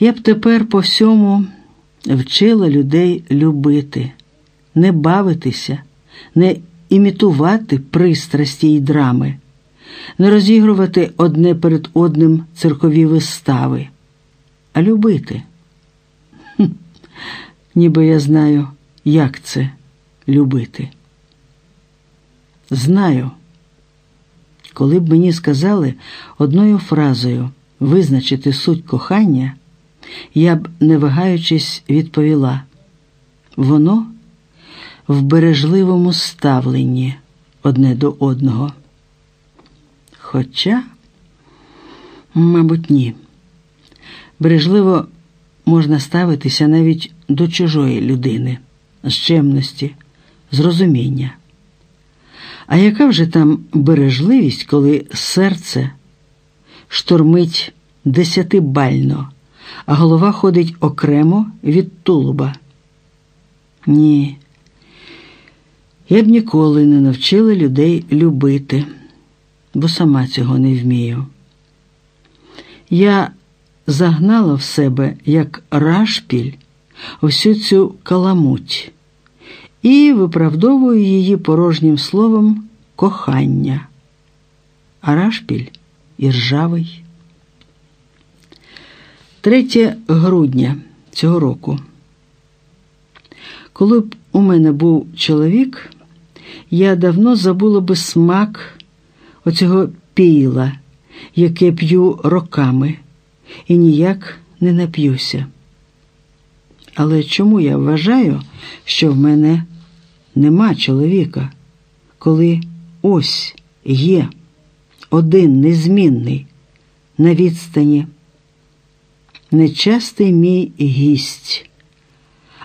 Я б тепер по всьому вчила людей любити, не бавитися, не імітувати пристрасті й драми, не розігрувати одне перед одним циркові вистави, а любити. Хм, ніби я знаю, як це любити. Знаю, коли б мені сказали одною фразою визначити суть кохання, я б, не вагаючись, відповіла воно в бережливому ставленні одне до одного. Хоча, мабуть, ні. Бережливо можна ставитися навіть до чужої людини, з чемності, з розуміння. А яка вже там бережливість, коли серце штормить десятибально, а голова ходить окремо від тулуба? Ні. Я б ніколи не навчила людей любити, бо сама цього не вмію. Я загнала в себе як рашпіль всю цю каламуть і виправдовую її порожнім словом кохання. А рашпіль і ржавий. 3 грудня цього року. Коли б у мене був чоловік, я давно забула би смак оцього піла, яке п'ю роками, і ніяк не нап'юся. Але чому я вважаю, що в мене нема чоловіка, коли ось є один незмінний на відстані, нечастий мій гість,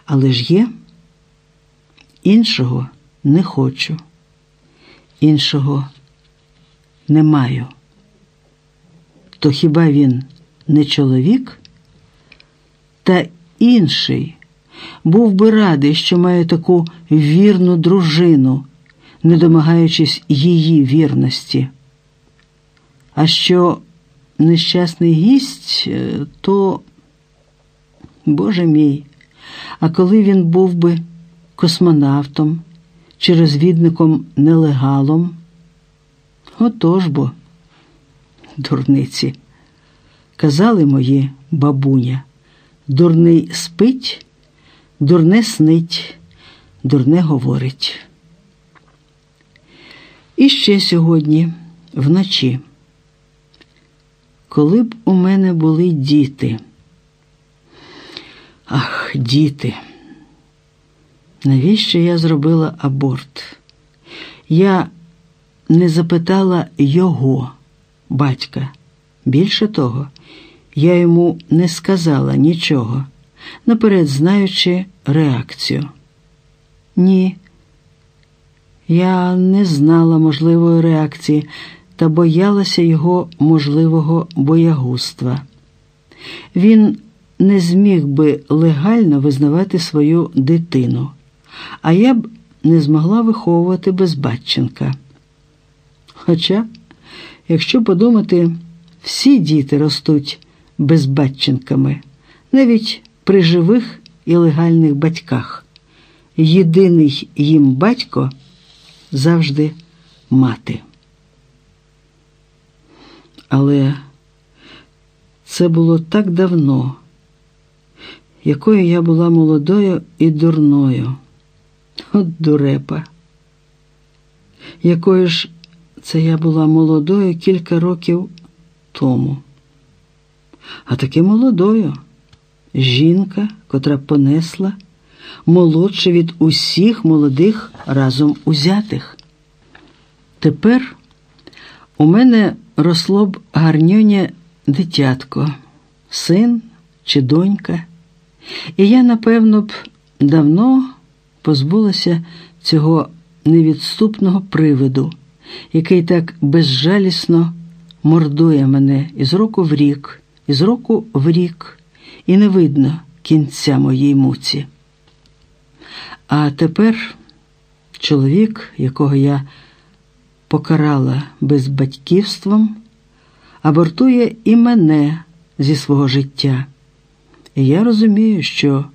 але ж є, іншого не хочу, іншого не маю. То хіба він не чоловік? Та інший був би радий, що має таку вірну дружину, не домагаючись її вірності. А що нещасний гість, е, то, Боже мій, а коли він був би космонавтом чи розвідником нелегалом, отож бо, дурниці, казали мої бабуня. Дурний спить, дурне снить, дурне говорить. І ще сьогодні, вночі, коли б у мене були діти. Ах, діти, навіщо я зробила аборт? Я не запитала його, батька. Більше того, я йому не сказала нічого, наперед знаючи реакцію. Ні, я не знала можливої реакції та боялася його можливого боягузтва. Він не зміг би легально визнавати свою дитину, а я б не змогла виховувати безбатченка. Хоча, якщо подумати, всі діти ростуть безбатченками, навіть при живих і легальних батьках. Єдиний їм батько завжди мати. Але це було так давно, якою я була молодою і дурною, от дурепа, якою ж це я була молодою кілька років тому а таки молодою. Жінка, котра понесла молодше від усіх молодих разом узятих. Тепер у мене росло б гарньоня дитятко, син чи донька, і я, напевно, б давно позбулася цього невідступного привиду, який так безжалісно мордує мене із року в рік із року в рік, і не видно кінця моїй муці. А тепер чоловік, якого я покарала безбатьківством, абортує і мене зі свого життя, І Я розумію, що